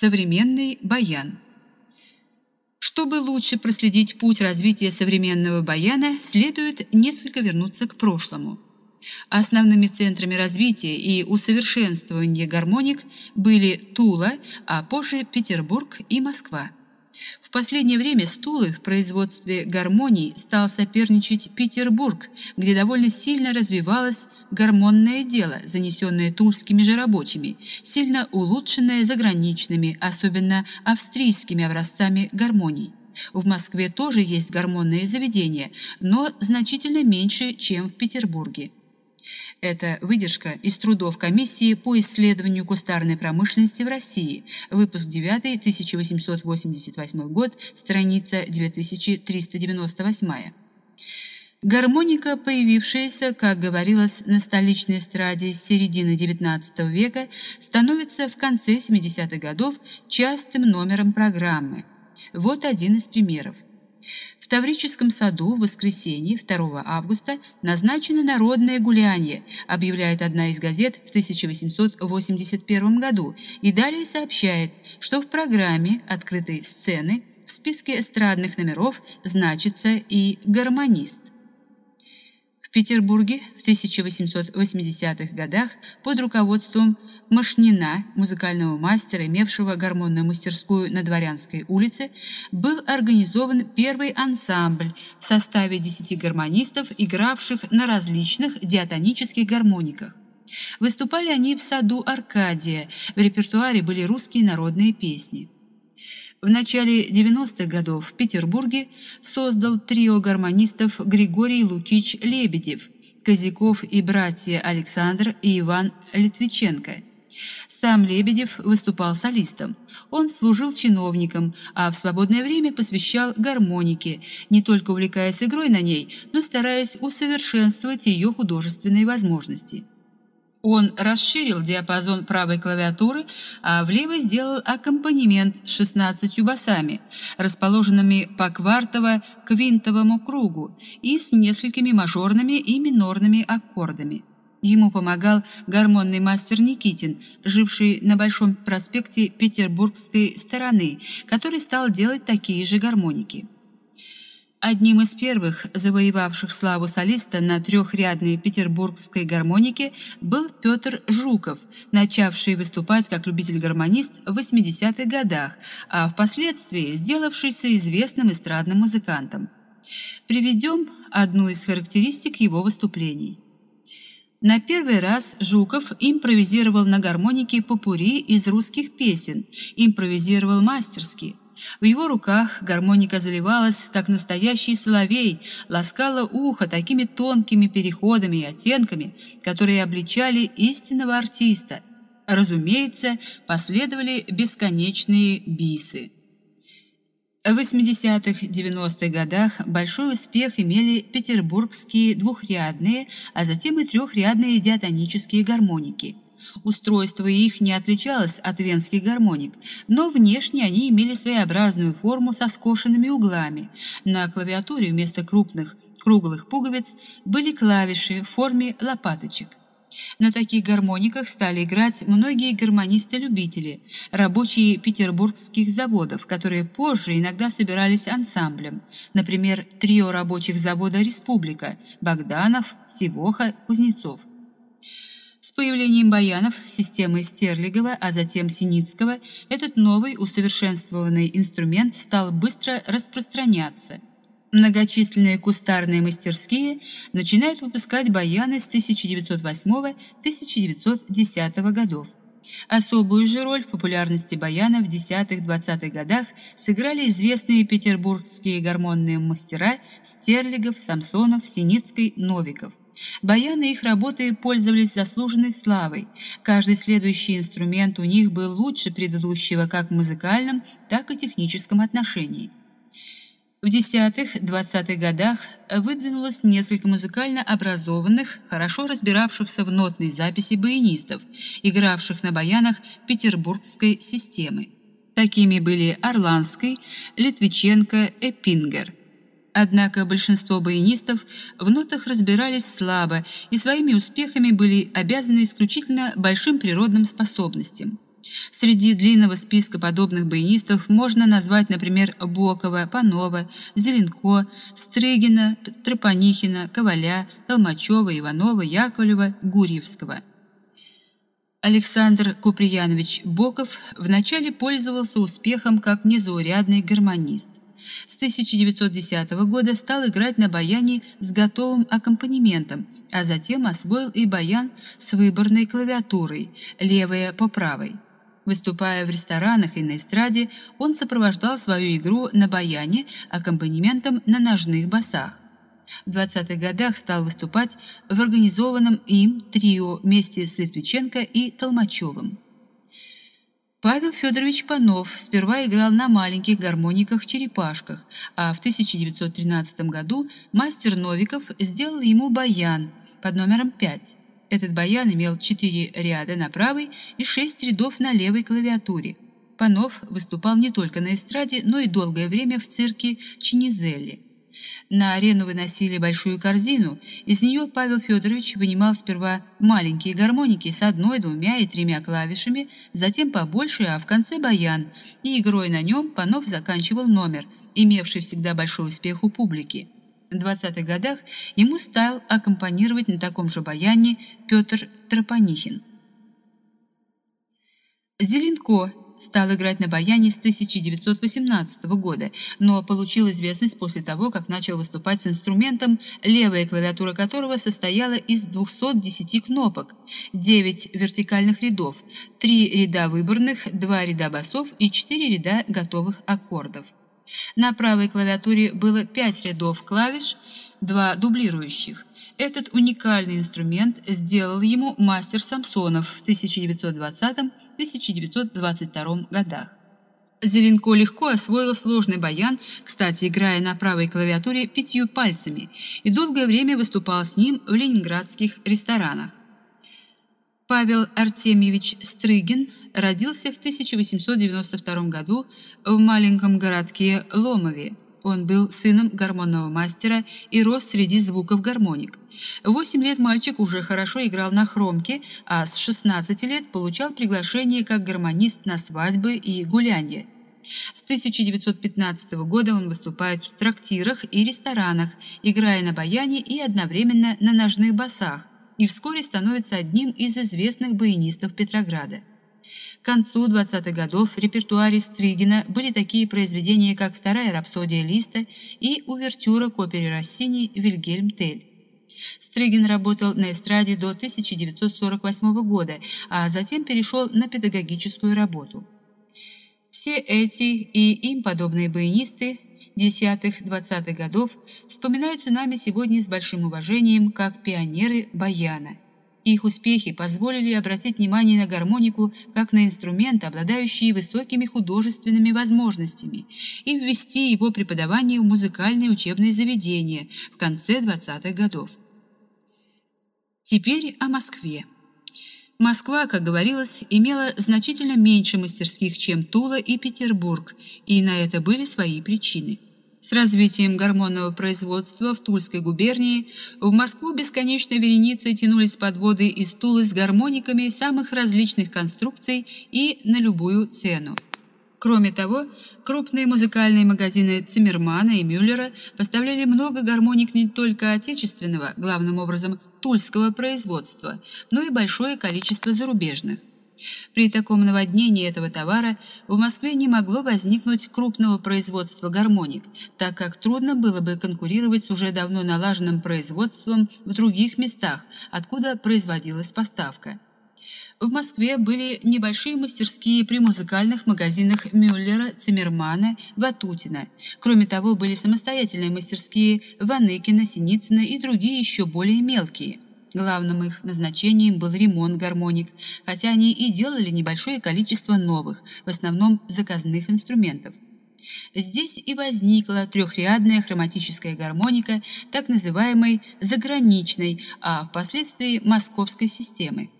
Современный баян. Чтобы лучше проследить путь развития современного баяна, следует несколько вернуться к прошлому. Основными центрами развития и усовершенствования гармоник были Тула, а позже Петербург и Москва. В последнее время с Тулой в производстве гармоний стал соперничать Петербург, где довольно сильно развивалось гормонное дело, занесенное тульскими же рабочими, сильно улучшенное заграничными, особенно австрийскими образцами гармоний. В Москве тоже есть гормонные заведения, но значительно меньше, чем в Петербурге. Это выдержка из трудов комиссии по исследованию кустарной промышленности в России, выпуск 9, 1888 год, страница 2398. Гармоника, появившаяся, как говорилось, на столичной эстраде с середины XIX века, становится в конце 70-х годов частым номером программы. Вот один из примеров. В Таврическом саду в воскресенье 2 августа назначено народное гуляние, объявляет одна из газет в 1881 году и далее сообщает, что в программе открытой сцены в списке эстрадных номеров значится и гармонист. В Петербурге в 1880-х годах под руководством Машнина, музыкального мастера, имевшего гармонную мастерскую на Дворянской улице, был организован первый ансамбль в составе 10 гармонистов, игравших на различных диатонических гармониках. Выступали они в саду Аркадия, в репертуаре были русские народные песни. В начале 90-х годов в Петербурге создал трио гармонистов Григорий Лукич Лебедев, Козяков и братья Александр и Иван Литвиченко. Сам Лебедев выступал солистом. Он служил чиновником, а в свободное время посвящал гармонике, не только увлекаясь игрой на ней, но стараясь усовершенствовать ее художественные возможности. Он расширил диапазон правой клавиатуры, а в левой сделал аккомпанемент с 16 басами, расположенными по квартово-квинтовому кругу и с несколькими мажорными и минорными аккордами. Ему помогал гармонный мастер Никитин, живший на Большом проспекте Петербургской стороны, который стал делать такие же гармоники. Одним из первых завоевавших славу солиста на трехрядной петербургской гармонике был Петр Жуков, начавший выступать как любитель-гармонист в 80-х годах, а впоследствии сделавшийся известным эстрадным музыкантом. Приведем одну из характеристик его выступлений. На первый раз Жуков импровизировал на гармонике попури из русских песен, импровизировал мастерски – в его руках гармоника заливалась, как настоящий соловей, ласкала ухо такими тонкими переходами и оттенками, которые обличали истинного артиста. Разумеется, последовали бесконечные бисы. В 80-х-90-х годах большой успех имели петербургские двухрядные, а затем и трехрядные диатонические гармоники – Устройство их не отличалось от венских гармоник, но внешне они имели своеобразную форму со скошенными углами. На клавиатуре вместо крупных круглых пуговиц были клавиши в форме лопаточек. На таких гармониках стали играть многие гармонисты-любители, рабочие петербургских заводов, которые позже иногда собирались ансамблем. Например, трио рабочих завода «Республика» Богданов, Сивоха, Кузнецов. С появлением баянов системы Стерлигова, а затем Синицкого, этот новый усовершенствованный инструмент стал быстро распространяться. Многочисленные кустарные мастерские начинают выпускать баяны с 1908-1910 годов. Особую же роль в популярности баяна в 10-20-х годах сыграли известные петербургские гармонные мастера Стерлигов, Самсонов, Синицкий, Новиков. Баяны их работы пользовались заслуженной славой. Каждый следующий инструмент у них был лучше предыдущего как в музыкальном, так и техническом отношении. В десятых-двадцатых годах выдвинулось несколько музыкально образованных, хорошо разбиравшихся в нотной записи баянистов, игравших на баянах петербургской системы. Такими были Орланский, Литвиченко, Эпингер. Однако большинство баянистов в нотах разбирались слабо и своими успехами были обязаны исключительно большим природным способностям. Среди длинного списка подобных баянистов можно назвать, например, Бокова, Панова, Зеленко, Стрыгина, Тропанихина, Коваля, Толмачева, Иванова, Яковлева, Гурьевского. Александр Куприянович Боков вначале пользовался успехом как незаурядный гармонист. С 1910 года стал играть на баяне с готовым аккомпанементом, а затем освоил и баян с выборной клавиатурой, левая по правой. Выступая в ресторанах и на эстраде, он сопровождал свою игру на баяне аккомпанементом на ножных басах. В 20-х годах стал выступать в организованном им трио вместе с Литвиченко и Толмачевым. Павел Федорович Панов сперва играл на маленьких гармониках-черепашках, а в 1913 году мастер Новиков сделал ему баян под номером 5. Этот баян имел четыре ряда на правой и шесть рядов на левой клавиатуре. Панов выступал не только на эстраде, но и долгое время в цирке Чинизелли. На арену выносили большую корзину, из нее Павел Федорович вынимал сперва маленькие гармоники с одной, двумя и тремя клавишами, затем побольше, а в конце баян, и игрой на нем Панов заканчивал номер, имевший всегда большой успех у публики. В 20-х годах ему стал аккомпанировать на таком же баяне Петр Тропанихин. Зеленко стал играть на баяне с 1918 года, но получил известность после того, как начал выступать с инструментом, левая клавиатура которого состояла из 210 кнопок, 9 вертикальных рядов, 3 ряда выборных, 2 ряда басов и 4 ряда готовых аккордов. На правой клавиатуре было 5 рядов клавиш, 2 дублирующих. Этот уникальный инструмент сделал ему мастер Самсонов в 1920-1922 годах. Зеленко легко освоил сложный баян, кстати, играя на правой клавиатуре пятью пальцами, и долгое время выступал с ним в ленинградских ресторанах. Павел Артемьевич Стрыгин родился в 1892 году в маленьком городке Ломове. Он был сыном гармонного мастера и рос среди звуков гармоник. В 8 лет мальчик уже хорошо играл на хромке, а с 16 лет получал приглашение как гармонист на свадьбы и гулянья. С 1915 года он выступает в трактирах и ресторанах, играя на баяне и одновременно на ножных басах, и вскоре становится одним из известных баянистов Петрограда. К концу 20-х годов в репертуаре Стригина были такие произведения, как «Вторая рапсодия Листа» и «Увертюра к опере Россини Вильгельм Тель». Стригин работал на эстраде до 1948 года, а затем перешел на педагогическую работу. Все эти и им подобные баянисты десятых-двадцатых годов вспоминаются нами сегодня с большим уважением как пионеры баяна. Их успехи позволили обратить внимание на гармонику как на инструмент, обладающий высокими художественными возможностями, и ввести его преподавание в музыкальные учебные заведения в конце 20-х годов. Теперь о Москве. Москва, как говорилось, имела значительно меньше мастерских, чем Тула и Петербург, и на это были свои причины. С развитием гормонного производства в Тульской губернии в Москву бесконечной вереницей тянулись подводы из Тулы с гармониками самых различных конструкций и на любую цену. Кроме того, крупные музыкальные магазины Циммермана и Мюллера поставляли много гармоник не только отечественного, главным образом тульского производства, но и большое количество зарубежных. При таком наводнении этого товара в Москве не могло возникнуть крупного производства гармоник, так как трудно было бы конкурировать с уже давно налаженным производством в других местах, откуда производилась поставка. В Москве были небольшие мастерские при музыкальных магазинах Мюллера, Циммермана, Ватутина. Кроме того, были самостоятельные мастерские Ваныкина, Синицына и другие еще более мелкие – Главным их назначением был ремонт гармоник, хотя они и делали небольшое количество новых, в основном заказных инструментов. Здесь и возникла трехрядная хроматическая гармоника, так называемой заграничной, а впоследствии московской системы.